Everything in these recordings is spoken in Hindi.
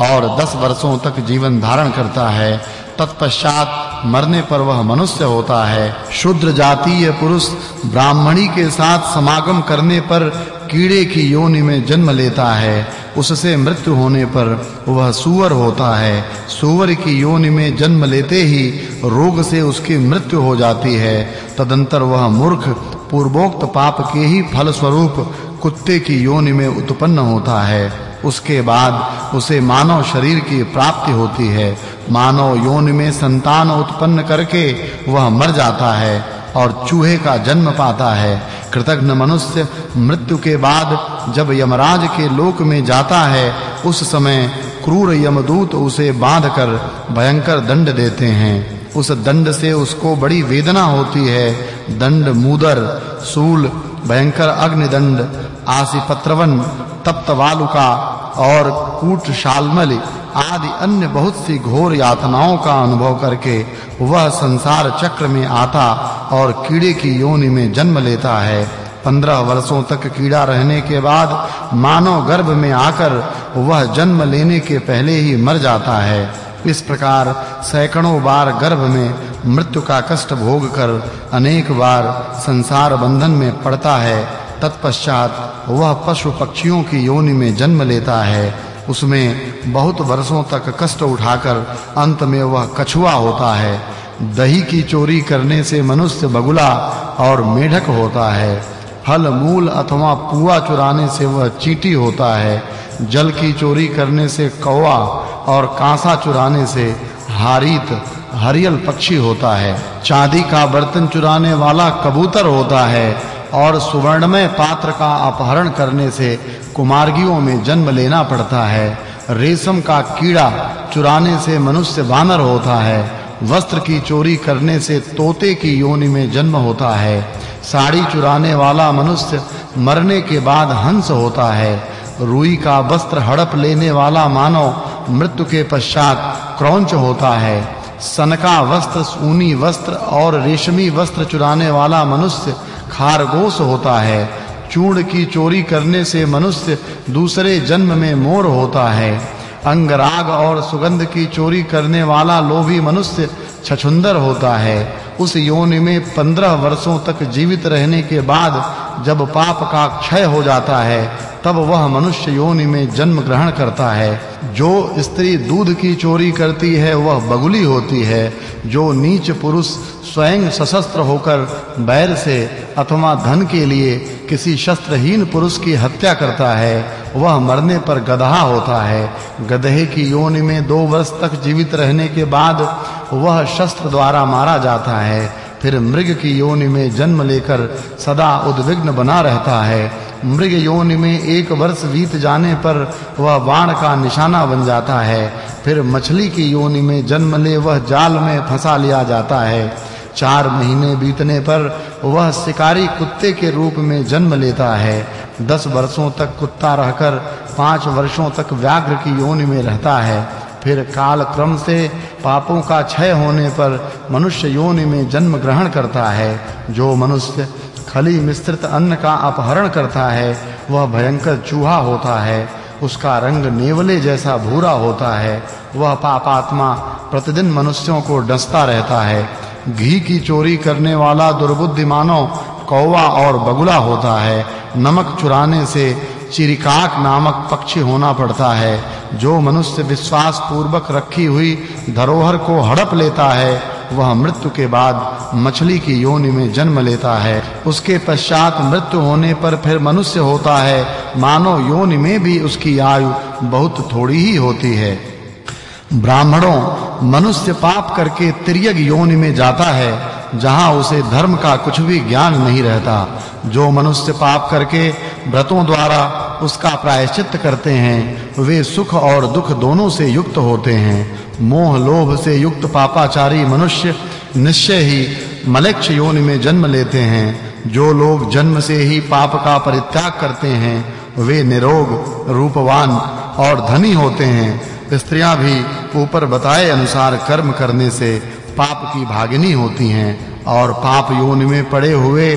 और दस वर्षों तक जीवन धारण करता है, तत्पश्चात मरने पर वह मनुष्य होता है। शूद्र जातीय पुरुष ब्राह्मणी के साथ समागम करने पर कीड़े की योनि में जन्म लेता है। उससे मृत्यु होने पर वह सुअर होता है। सुअर की योनि में जन्म लेते ही रोग से उसकी मृत्यु हो जाती है। तदंतर वह मूर्ख, पूर्वोक्त पाप के ही फल स्वरूप कुत्ते की योनि में उत्पन्न होता है। उसके बाद उसे मानव शरीर की प्राप्ति होती है। मानव योनि में संतान उत्पन्न करके वह मर जाता है और चूहे का जन्म पाता है। कृतघ्न मनुष्य मृत्यु के बाद जब यमराज के लोक में जाता है, उस समय क्रूर यमदूत उसे बांधकर भयंकर दंड देते हैं। उस दंड से उसको बड़ी वेदना होती है। दंड मूदर, सूल, भयंकर अग्निदंड, आसिपत्रवन तप्त वालुका और कूट शालमल आदि अन्य बहुत सी घोर यातनाओं का अनुभव करके वह संसार चक्र में आता और कीड़े की योनि में जन्म लेता है। पंद्रह वर्षों तक कीड़ा रहने के बाद मानव गर्भ में आकर वह जन्म लेने के पहले ही मर जाता है। इस प्रकार सैकड़ों बार गर्भ में मृत्यु का कष्ट भोग कर अनेक बार संसार बंधन में पड़ता है। तत्पश्चात वह पशु पक्षियों की योनि में जन्म लेता है। उसमें बहुत वर्षों तक कष्ट उठाकर अंत में वह कछुआ होता है। दही की चोरी करने से मनुष्य बगुला और मेढक होता है। फल मूल अथवा पुआ चुराने से वह चींटी होता है। जल की चोरी करने से कौवा और कांसा चुराने से हारीत, हरियल पक्षी होता है। चांदी का बर्तन चुराने वाला कबूतर होता है। और सुवर्णमय पात्र का अपहरण करने से कुमार्गियों में जन्म लेना पड़ता है। रेशम का कीड़ा चुराने से मनुष्य वानर होता है। वस्त्र की चोरी करने से तोते की योनि में जन्म होता है। साड़ी चुराने वाला मनुष्य मरने के बाद हंस होता है। रुई का वस्त्र हड़प लेने वाला मानव मृत्यु के पश्चात क्रौंच होता है। सनका वस्त्र, ऊनी वस्त्र और रेशमी वस्त्र चुराने वाला मनुष्य खारगोश होता है। चूर्ण की चोरी करने से मनुष्य दूसरे जन्म में मोर होता है। अंगराग और सुगंध की चोरी करने वाला लोभी मनुष्य छछुंदर होता है। उस योनि में पंद्रह वर्षों तक जीवित रहने के बाद जब पाप का क्षय हो जाता है, तब वह मनुष्य योनि में जन्म ग्रहण करता है। जो स्त्री दूध की चोरी करती है, वह बगुली होती है। जो नीच पुरुष स्वयं सशस्त्र होकर बैर से अथवा धन के लिए किसी शस्त्रहीन पुरुष की हत्या करता है, वह मरने पर गधा होता है। गधे की योनि में दो वर्ष तक जीवित रहने के बाद वह शस्त्र द्वारा मारा जाता है। फिर मृग की योनि में जन्म लेकर सदा उद्विग्न बना रहता है। मृग योनि में एक वर्ष बीत जाने पर वह बाण का निशाना बन जाता है। फिर मछली की योनि में जन्म ले वह जाल में फंसा लिया जाता है। चार महीने बीतने पर वह शिकारी कुत्ते के रूप में जन्म लेता है। दस वर्षों तक कुत्ता रहकर पाँच वर्षों तक व्याघ्र की योनि में रहता है। फिर काल क्रम से पापों का क्षय होने पर मनुष्य योनि में जन्म ग्रहण करता है। जो मनुष्य खली मिश्रित अन्न का अपहरण करता है, वह भयंकर चूहा होता है। उसका रंग नेवले जैसा भूरा होता है। वह पापात्मा प्रतिदिन मनुष्यों को डसता रहता है। घी की चोरी करने वाला दुर्बुद्धि मानव कौवा और बगुला होता है। नमक चुराने से चिरिकाक नामक पक्षी होना पड़ता है, जो मनुष्य विश्वास पूर्वक रखी हुई धरोहर को हड़प लेता है, वह मृत्यु के बाद मछली की योनि में जन्म लेता है। उसके पश्चात मृत्यु होने पर फिर मनुष्य होता है मानव योनि में भी उसकी आयु बहुत थोड़ी ही होती है। ब्राह्मणों, मनुष्य पाप करके तिर्यग योनि में जाता है, जहाँ उसे धर्म का कुछ भी ज्ञान नहीं रहता। जो मनुष्य पाप करके व्रतों द्वारा उसका प्रायश्चित करते हैं, वे सुख और दुख दोनों से युक्त होते हैं। मोह लोभ से युक्त पापाचारी मनुष्य निश्चय ही मलेच्छ योनि में जन्म लेते हैं। जो लोग जन्म से ही पाप का परित्याग करते हैं, वे निरोग, रूपवान और धनी होते हैं। स्त्रियाँ भी ऊपर बताए अनुसार कर्म करने से पाप की भागिनी होती हैं और पाप योनि में पड़े हुए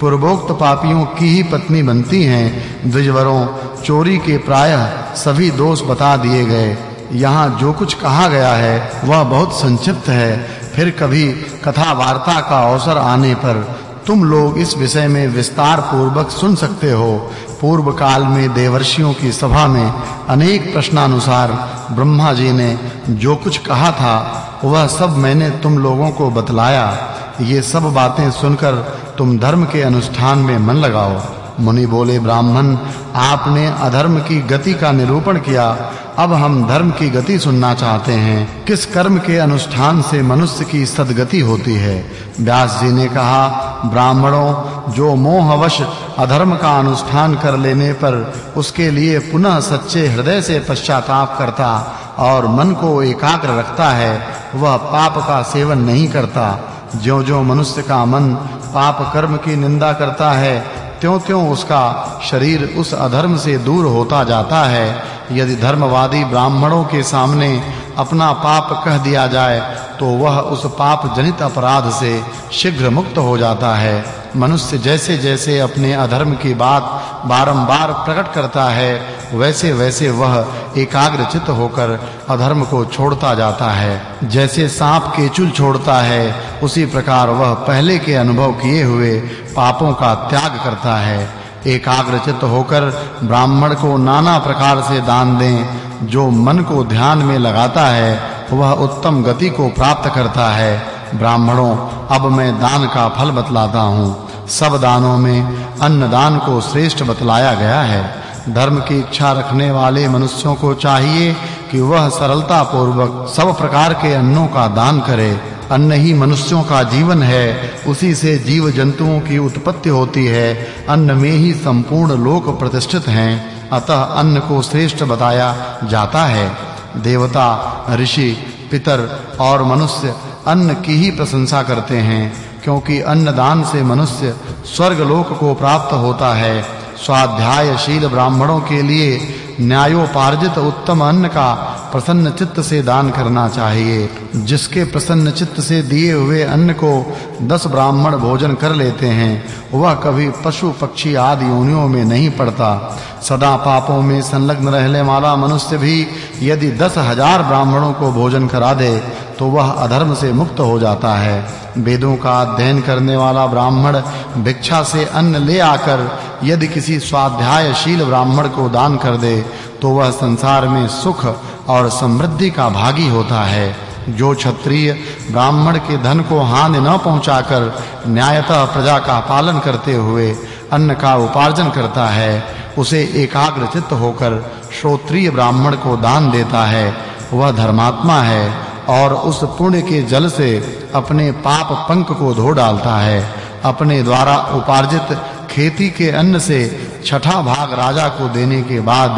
पूर्वोक्त पापियों की ही पत्नी बनती हैं। द्विजवरों, चोरी के प्रायः सभी दोष बता दिए गए। यहाँ जो कुछ कहा गया है, वह बहुत संक्षिप्त है। फिर कभी कथा वार्ता का अवसर आने पर तुम लोग इस विषय में विस्तार पूर्वक सुन सकते हो। पूर्व काल में देवर्षियों की सभा में अनेक प्रश्नानुसार ब्रह्मा जी ने जो कुछ कहा था, वह सब मैंने तुम लोगों को बतलाया। ये सब बातें सुनकर तुम धर्म के अनुष्ठान में मन लगाओ। मुनि बोले, ब्राह्मण, आपने अधर्म की गति का निरूपण किया। अब हम धर्म की गति सुनना चाहते हैं। किस कर्म के अनुष्ठान से मनुष्य की सद्गति होती है? व्यास जी ने कहा, ब्राह्मणों, जो मोहवश अधर्म का अनुष्ठान कर लेने पर उसके लिए पुनः सच्चे हृदय से पश्चाताप करता और मन को एकाग्र रखता है, वह पाप का सेवन नहीं करता। जो-जो मनुष्य का मन पाप कर्म की निंदा करता है, त्यों-त्यों उसका शरीर उस अधर्म से दूर होता जाता है। यदि धर्मवादी ब्राह्मणों के सामने अपना पाप कह दिया जाए तो वह उस पाप जनित अपराध से शीघ्र मुक्त हो जाता है। मनुष्य जैसे-जैसे अपने अधर्म की बात बारंबार प्रकट करता है, वैसे-वैसे वह एकाग्रचित होकर अधर्म को छोड़ता जाता है। जैसे सांप केचुल छोड़ता है, उसी प्रकार वह पहले के अनुभव किए हुए पापों का त्याग करता है। एकाग्रचित होकर ब्राह्मण को नाना प्रकार से दान दें। जो मन को ध्यान में लगाता है, वह उत्तम गति को प्राप्त करता है। ब्राह्मणों, अब मैं दान का फल बतलाता हूँ। सब दानों में अन्न दान को श्रेष्ठ बतलाया गया है। धर्म की इच्छा रखने वाले मनुष्यों को चाहिए कि वह सरलता पूर्वक सब प्रकार के अन्नों का दान करे। अन्न ही मनुष्यों का जीवन है, उसी से जीव जंतुओं की उत्पत्ति होती है। अन्न में ही संपूर्ण लोक प्रतिष्ठित हैं, अतः अन्न को श्रेष्ठ बताया जाता है। देवता, ऋषि, पितर और मनुष्य अन्न की ही प्रशंसा करते हैं, क्योंकि अन्नदान से मनुष्य स्वर्ग लोक को प्राप्त होता है। स्वाध्यायशील ब्राह्मणों के लिए न्यायोपार्जित उत्तम अन्न का प्रसन्न चित्त से दान करना चाहिए। जिसके प्रसन्न चित्त से दिए हुए अन्न को दस ब्राह्मण भोजन कर लेते हैं, वह कभी पशु, पक्षी आदि योनियों में नहीं पड़ता। सदा पापों में संलग्न रहने वाला मनुष्य भी यदि दस हज़ार ब्राह्मणों को भोजन करा दे तो वह अधर्म से मुक्त हो जाता है। वेदों का अध्ययन करने वाला ब्राह्मण भिक्षा से अन्न ले आकर यदि किसी स्वाध्यायशील ब्राह्मण को दान कर दे तो वह संसार में सुख और समृद्धि का भागी होता है। जो क्षत्रिय ब्राह्मण के धन को हानि न पहुंचाकर न्यायतः प्रजा का पालन करते हुए अन्न का उपार्जन करता है, उसे एकाग्र चित्त होकर श्रोत्रिय ब्राह्मण को दान देता है। वह धर्मात्मा है और उस पुण्य के जल से अपने पाप पंक को धो डालता है। अपने द्वारा उपार्जित खेती के अन्न से छठा भाग राजा को देने के बाद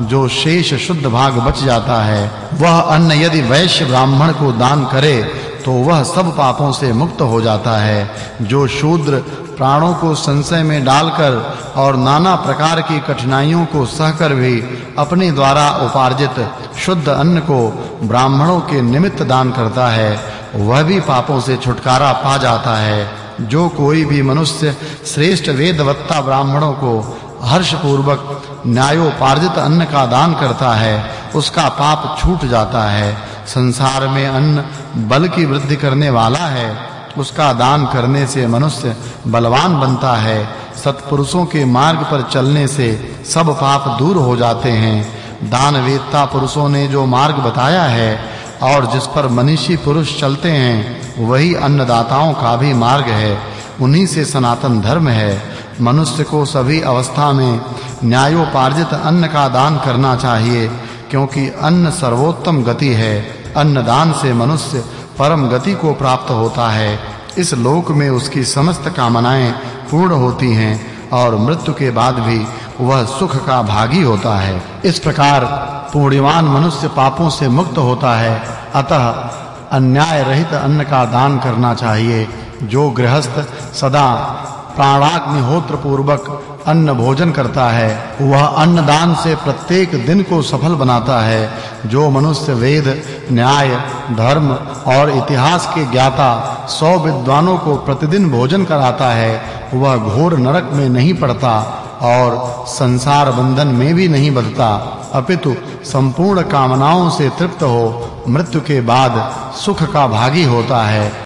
जो शेष शुद्ध भाग बच जाता है, वह अन्न यदि वैश्य ब्राह्मण को दान करे तो वह सब पापों से मुक्त हो जाता है। जो शूद्र प्राणों को संशय में डालकर और नाना प्रकार की कठिनाइयों को सहकर भी अपने द्वारा उपार्जित शुद्ध अन्न को ब्राह्मणों के निमित्त दान करता है, वह भी पापों से छुटकारा पा जाता है। जो कोई भी मनुष्य श्रेष्ठ वेदवत्ता ब्राह्मणों को हर्ष पूर्वक न्यायोपार्जित अन्न का दान करता है, उसका पाप छूट जाता है। संसार में अन्न बल की वृद्धि करने वाला है, उसका दान करने से मनुष्य बलवान बनता है। सत्पुरुषों के मार्ग पर चलने से सब पाप दूर हो जाते हैं। दान वेदता पुरुषों ने जो मार्ग बताया है, और जिस पर मनीषी पुरुष चलते हैं, वही अन्नदाताओं का भी मार्ग है। उन्हीं से सनातन धर्म है। मनुष्य को सभी अवस्था में न्यायोपार्जित अन्न का दान करना चाहिए, क्योंकि अन्न सर्वोत्तम गति है। अन्न दान से मनुष्य परम गति को प्राप्त होता है। इस लोक में उसकी समस्त कामनाएँ पूर्ण होती हैं और मृत्यु के बाद भी वह सुख का भागी होता है। इस प्रकार पुण्यवान मनुष्य पापों से मुक्त होता है। अतः अन्याय रहित अन्न का दान करना चाहिए। जो गृहस्थ सदा प्राणाग्निहोत्र पूर्वक अन्न भोजन करता है। वह अन्न दान से प्रत्येक दिन को सफल बनाता है। जो मनुष्य वेद, न्याय, धर्म और इतिहास के ज्ञाता, सौ विद्वानों को प्रतिदिन भोजन कराता है, वह घोर नरक में नहीं पड़ता और संसार बंधन में भी नहीं बंधता अपितु संपूर्ण कामनाओं से तृप्त हो, मृत्यु के बाद सुख का भागी होता है।